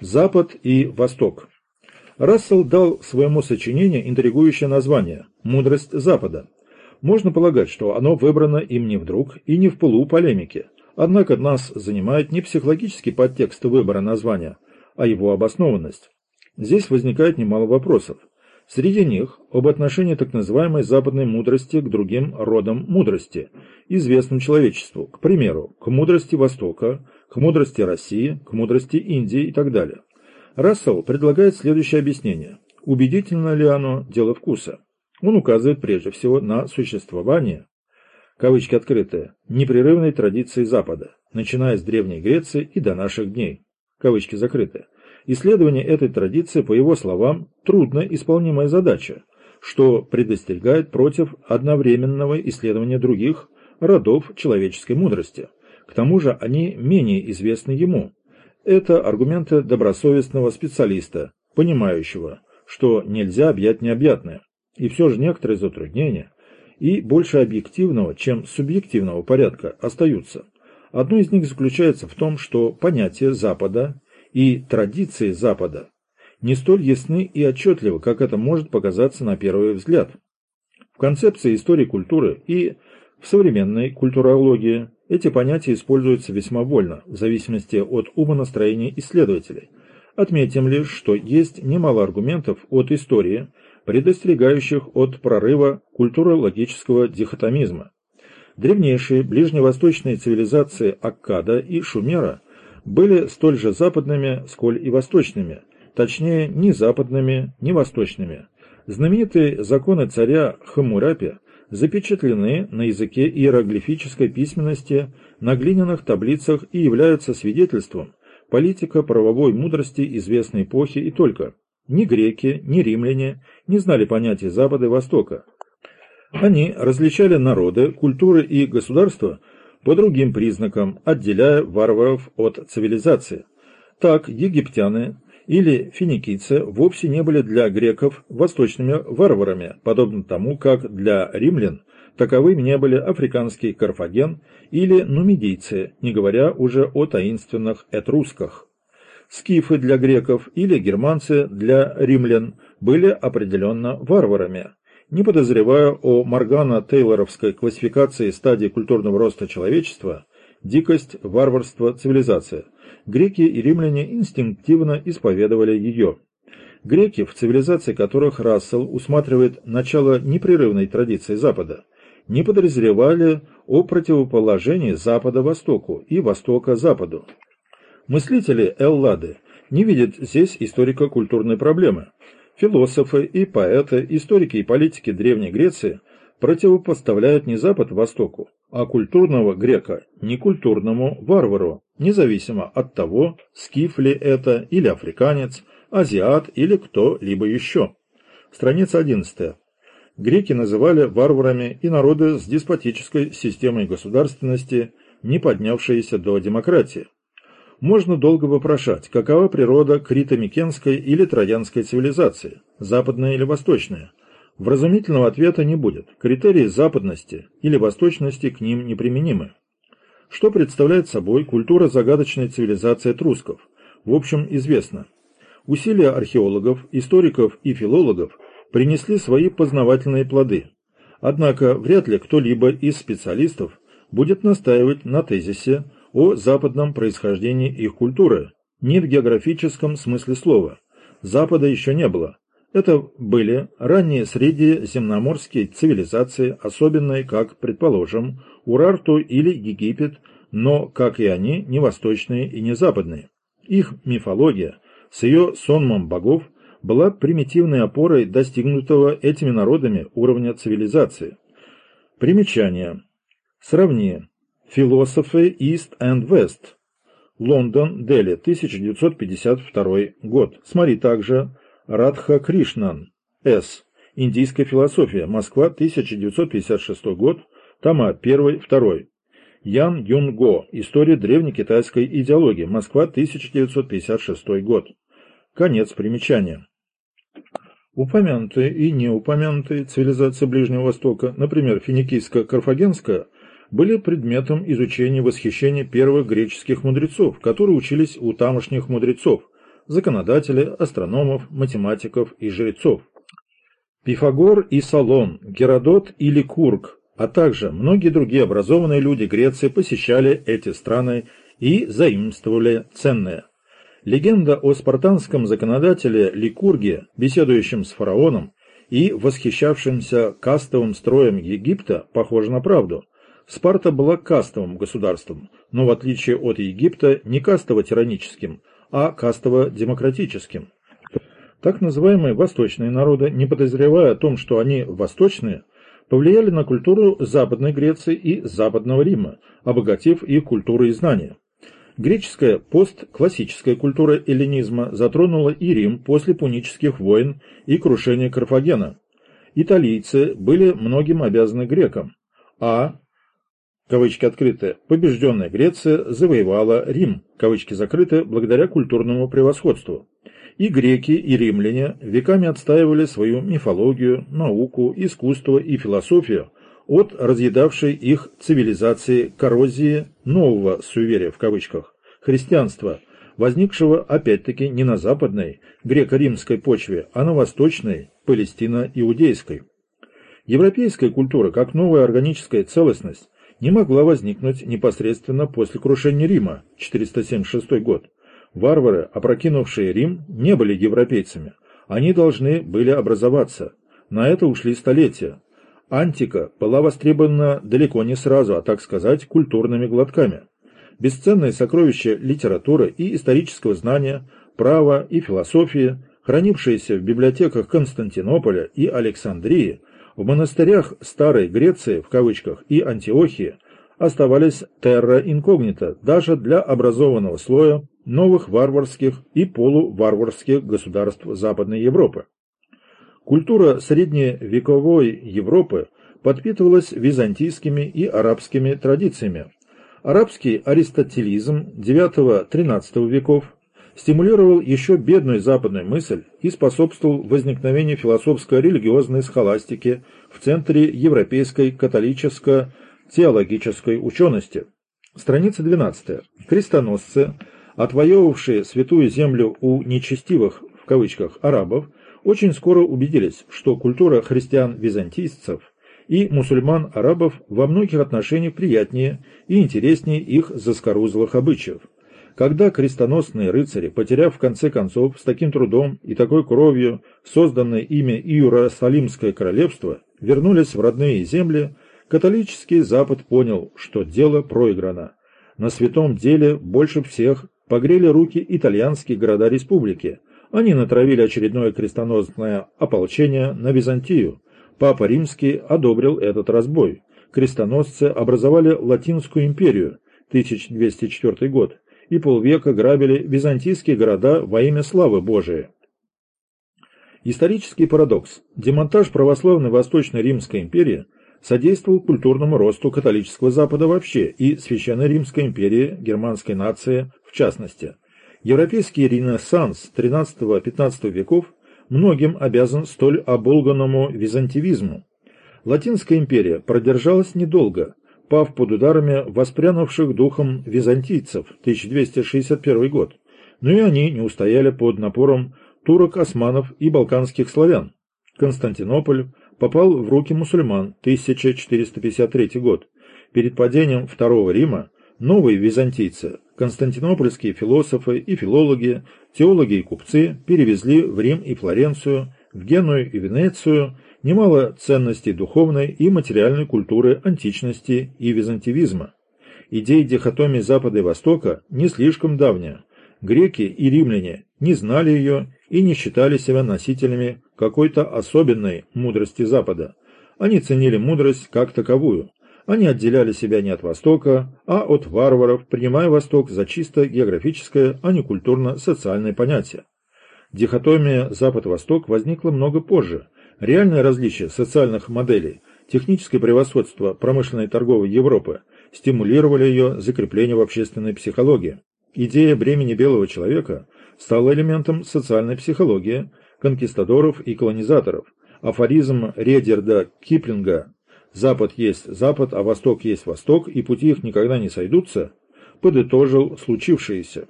Запад и Восток. Рассел дал своему сочинению интригующее название «Мудрость Запада». Можно полагать, что оно выбрано им не вдруг и не в полу полемики. Однако нас занимает не психологический подтекст выбора названия, а его обоснованность. Здесь возникает немало вопросов. Среди них об отношении так называемой западной мудрости к другим родам мудрости, известным человечеству, к примеру, к мудрости Востока, к мудрости России, к мудрости Индии и так далее. Рассел предлагает следующее объяснение. Убедительно ли оно – дело вкуса. Он указывает прежде всего на существование, кавычки открытые, непрерывной традиции Запада, начиная с Древней Греции и до наших дней, кавычки закрытые. Исследование этой традиции, по его словам, трудно исполнимая задача, что предостерегает против одновременного исследования других родов человеческой мудрости. К тому же они менее известны ему. Это аргументы добросовестного специалиста, понимающего, что нельзя объять необъятное. И все же некоторые затруднения и больше объективного, чем субъективного порядка остаются. Одно из них заключается в том, что понятие Запада и традиции Запада не столь ясны и отчетливы, как это может показаться на первый взгляд. В концепции истории культуры и в современной культурологии эти понятия используются весьма вольно, в зависимости от умонастроения исследователей. Отметим лишь, что есть немало аргументов от истории, предостерегающих от прорыва культурологического дихотомизма. Древнейшие ближневосточные цивилизации Аккада и Шумера были столь же западными, сколь и восточными, точнее, ни западными, ни восточными. Знаменитые законы царя Хамурапи запечатлены на языке иероглифической письменности на глиняных таблицах и являются свидетельством политико-правовой мудрости известной эпохи и только. Ни греки, ни римляне не знали понятия Запада и Востока. Они различали народы, культуры и государства по другим признакам, отделяя варваров от цивилизации. Так, египтяне или финикийцы вовсе не были для греков восточными варварами, подобно тому, как для римлян таковыми не были африканский карфаген или нумидийцы, не говоря уже о таинственных этрусках. Скифы для греков или германцы для римлян были определенно варварами, не подозревая о Моргана-Тейлоровской классификации стадии культурного роста человечества, дикость, варварство, цивилизация, греки и римляне инстинктивно исповедовали ее. Греки, в цивилизации которых Рассел усматривает начало непрерывной традиции Запада, не подозревали о противоположении Запада Востоку и Востока Западу. Мыслители Эллады не видят здесь историко-культурной проблемы, Философы и поэты, историки и политики Древней Греции противопоставляют не Запад Востоку, а культурного грека некультурному варвару, независимо от того, скиф ли это или африканец, азиат или кто-либо еще. Страница 11. Греки называли варварами и народы с деспотической системой государственности, не поднявшиеся до демократии. Можно долго вопрошать, какова природа крито-микенской или троянской цивилизации, западная или восточная. Вразумительного ответа не будет, критерии западности или восточности к ним неприменимы. Что представляет собой культура загадочной цивилизации трусков? В общем, известно. Усилия археологов, историков и филологов принесли свои познавательные плоды. Однако вряд ли кто-либо из специалистов будет настаивать на тезисе о западном происхождении их культуры, не в географическом смысле слова. Запада еще не было. Это были ранние средиземноморские цивилизации, особенные, как, предположим, Урарту или Египет, но, как и они, не восточные и не западные. Их мифология с ее сонмом богов была примитивной опорой достигнутого этими народами уровня цивилизации. Примечание. Сравни Философы East and West. Лондон, Дели, 1952 год. Смотри также Радха Кришнан. С. Индийская философия. Москва, 1956 год. Тома 1-2. Ян Юн Го. История древнекитайской идеологии. Москва, 1956 год. Конец примечания. Упомянутые и неупомянутые цивилизации Ближнего Востока, например, финикийско-карфагенская, были предметом изучения восхищения первых греческих мудрецов, которые учились у тамошних мудрецов, законодателей, астрономов, математиков и жрецов. Пифагор и Салон, Геродот и Ликург, а также многие другие образованные люди Греции посещали эти страны и заимствовали ценное. Легенда о спартанском законодателе Ликурге, беседующем с фараоном и восхищавшимся кастовым строем Египта, похожа на правду. Спарта была кастовым государством, но в отличие от Египта не кастово-тираническим, а кастово-демократическим. Так называемые восточные народы, не подозревая о том, что они восточные, повлияли на культуру Западной Греции и Западного Рима, обогатив их культуру и знания. Греческая постклассическая культура эллинизма затронула и Рим после пунических войн и крушения Карфагена. Италийцы были многим обязаны грекам, а, кавычки открыты, побежденная Греция завоевала Рим, кавычки закрыты, благодаря культурному превосходству. И греки, и римляне веками отстаивали свою мифологию, науку, искусство и философию от разъедавшей их цивилизации коррозии нового суеверия в кавычках христианства, возникшего опять-таки не на западной греко-римской почве, а на восточной палестино-иудейской. Европейская культура, как новая органическая целостность, не могла возникнуть непосредственно после крушения Рима, 476 год. Варвары, опрокинувшие Рим, не были европейцами. Они должны были образоваться. На это ушли столетия. Антика была востребована далеко не сразу, а так сказать, культурными глотками. Бесценные сокровища литературы и исторического знания, права и философии, хранившиеся в библиотеках Константинополя и Александрии, в монастырях Старой Греции, в кавычках, и Антиохии, оставались терра инкогнито даже для образованного слоя новых варварских и полуварварских государств Западной Европы. Культура средневековой Европы подпитывалась византийскими и арабскими традициями. Арабский аристотелизм IX-XIII веков стимулировал еще бедную западную мысль и способствовал возникновению философско-религиозной схоластики в центре европейской католическо-теологической учености. Страница 12. Крестоносцы, отвоевавшие святую землю у «нечестивых» в кавычках арабов, очень скоро убедились, что культура христиан-византийцев и мусульман-арабов во многих отношениях приятнее и интереснее их заскорузлых обычаев. Когда крестоносные рыцари, потеряв в конце концов с таким трудом и такой кровью созданное ими Иерусалимское королевство, вернулись в родные земли, католический Запад понял, что дело проиграно. На святом деле больше всех погрели руки итальянские города республики, они натравили очередное крестоносное ополчение на Византию. Папа Римский одобрил этот разбой. Крестоносцы образовали Латинскую империю, 1204 год, и полвека грабили византийские города во имя славы Божией. Исторический парадокс. Демонтаж православной Восточной Римской империи содействовал культурному росту католического Запада вообще и Священной Римской империи, германской нации в частности – Европейский ренессанс XIII-XV веков многим обязан столь оболганному византивизму. Латинская империя продержалась недолго, пав под ударами воспрянувших духом византийцев 1261 год, но и они не устояли под напором турок, османов и балканских славян. Константинополь попал в руки мусульман 1453 год. Перед падением Второго Рима новые византийцы константинопольские философы и филологи, теологи и купцы перевезли в Рим и Флоренцию, в Геную и Венецию немало ценностей духовной и материальной культуры античности и византивизма. Идея дихотомии Запада и Востока не слишком давняя. Греки и римляне не знали ее и не считали себя носителями какой-то особенной мудрости Запада. Они ценили мудрость как таковую, они отделяли себя не от Востока, а от варваров, принимая Восток за чисто географическое, а не культурно-социальное понятие. Дихотомия Запад-Восток возникла много позже. Реальное различие социальных моделей, техническое превосходство промышленной торговой Европы стимулировали ее закрепление в общественной психологии. Идея бремени белого человека стала элементом социальной психологии конкистадоров и колонизаторов. Афоризм Редерда Киплинга Запад есть Запад, а Восток есть Восток, и пути их никогда не сойдутся, подытожил случившееся.